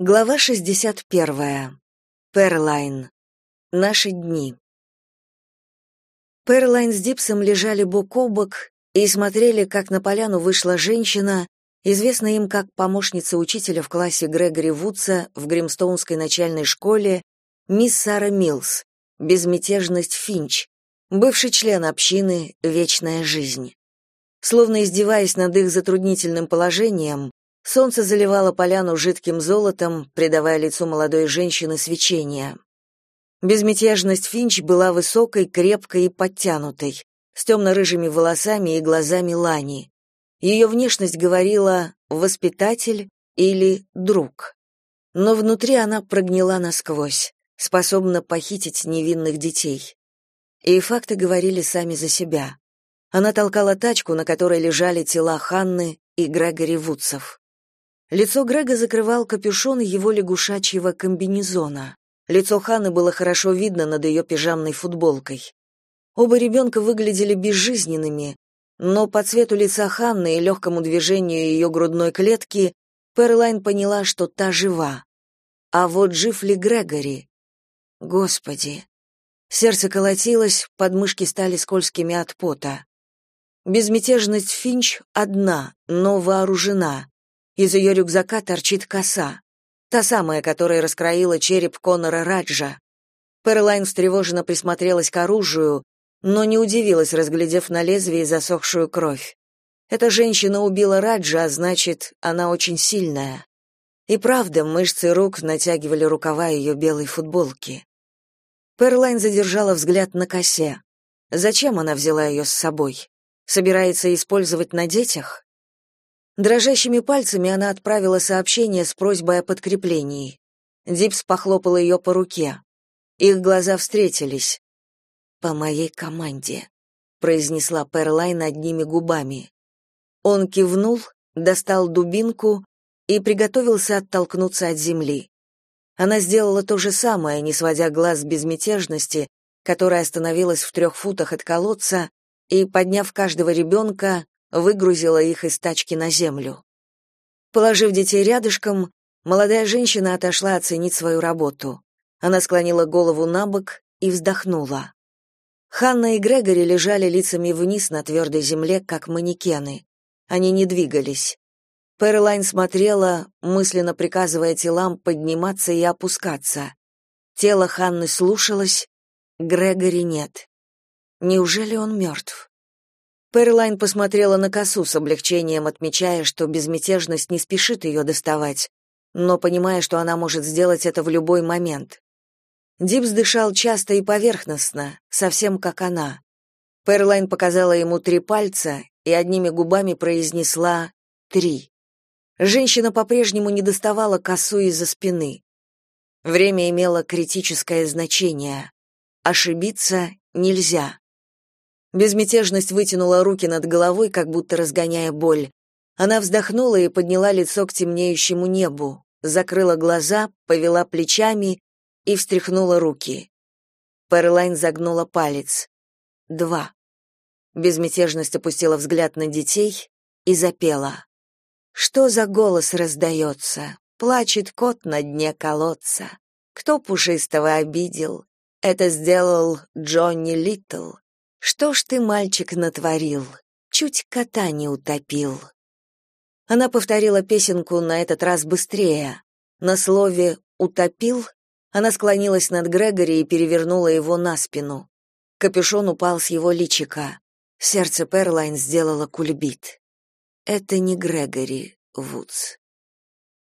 Глава 61. Перлайн. Наши дни. Перлайн с Дипсом лежали бок о бок и смотрели, как на поляну вышла женщина, известная им как помощница учителя в классе Грегори Вудса в Гримстоунской начальной школе, мисс Сара Милс, безмятежность Финч, бывший член общины «Вечная жизнь». Словно издеваясь над их затруднительным положением, Солнце заливало поляну жидким золотом, придавая лицу молодой женщины свечение. Безмятежность Финч была высокой, крепкой и подтянутой, с темно-рыжими волосами и глазами Лани. Ее внешность говорила «воспитатель» или «друг». Но внутри она прогнила насквозь, способна похитить невинных детей. И факты говорили сами за себя. Она толкала тачку, на которой лежали тела Ханны и Грегори Вудсов. Лицо Грега закрывал капюшон его лягушачьего комбинезона. Лицо Ханны было хорошо видно над ее пижамной футболкой. Оба ребенка выглядели безжизненными, но по цвету лица Ханны и легкому движению ее грудной клетки Перлайн поняла, что та жива. А вот жив ли Грегори? Господи! Сердце колотилось, подмышки стали скользкими от пота. Безмятежность Финч одна, но вооружена. Из ее рюкзака торчит коса. Та самая, которая раскроила череп Конора Раджа. Перлайн встревоженно присмотрелась к оружию, но не удивилась, разглядев на лезвии засохшую кровь. Эта женщина убила Раджа, а значит, она очень сильная. И правда, мышцы рук натягивали рукава ее белой футболки. Перлайн задержала взгляд на косе. Зачем она взяла ее с собой? Собирается использовать на детях? Дрожащими пальцами она отправила сообщение с просьбой о подкреплении. Дипс похлопал ее по руке. Их глаза встретились. «По моей команде», — произнесла Перлайн одними губами. Он кивнул, достал дубинку и приготовился оттолкнуться от земли. Она сделала то же самое, не сводя глаз с безмятежности, которая остановилась в трех футах от колодца, и, подняв каждого ребенка, выгрузила их из тачки на землю. Положив детей рядышком, молодая женщина отошла оценить свою работу. Она склонила голову на бок и вздохнула. Ханна и Грегори лежали лицами вниз на твердой земле, как манекены. Они не двигались. Перлайн смотрела, мысленно приказывая телам подниматься и опускаться. Тело Ханны слушалось, Грегори нет. Неужели он мертв? Перлайн посмотрела на косу с облегчением, отмечая, что безмятежность не спешит ее доставать, но понимая, что она может сделать это в любой момент. Дипс дышал часто и поверхностно, совсем как она. Перлайн показала ему три пальца и одними губами произнесла «три». Женщина по-прежнему не доставала косу из-за спины. Время имело критическое значение. Ошибиться нельзя. Безмятежность вытянула руки над головой, как будто разгоняя боль. Она вздохнула и подняла лицо к темнеющему небу, закрыла глаза, повела плечами и встряхнула руки. Перлайн загнула палец. Два. Безмятежность опустила взгляд на детей и запела. Что за голос раздается? Плачет кот на дне колодца. Кто пушистого обидел? Это сделал Джонни Литтл. Что ж ты, мальчик, натворил? Чуть кота не утопил. Она повторила песенку на этот раз быстрее. На слове «утопил» она склонилась над Грегори и перевернула его на спину. Капюшон упал с его личика. Сердце Перлайн сделало кульбит. Это не Грегори Вудс.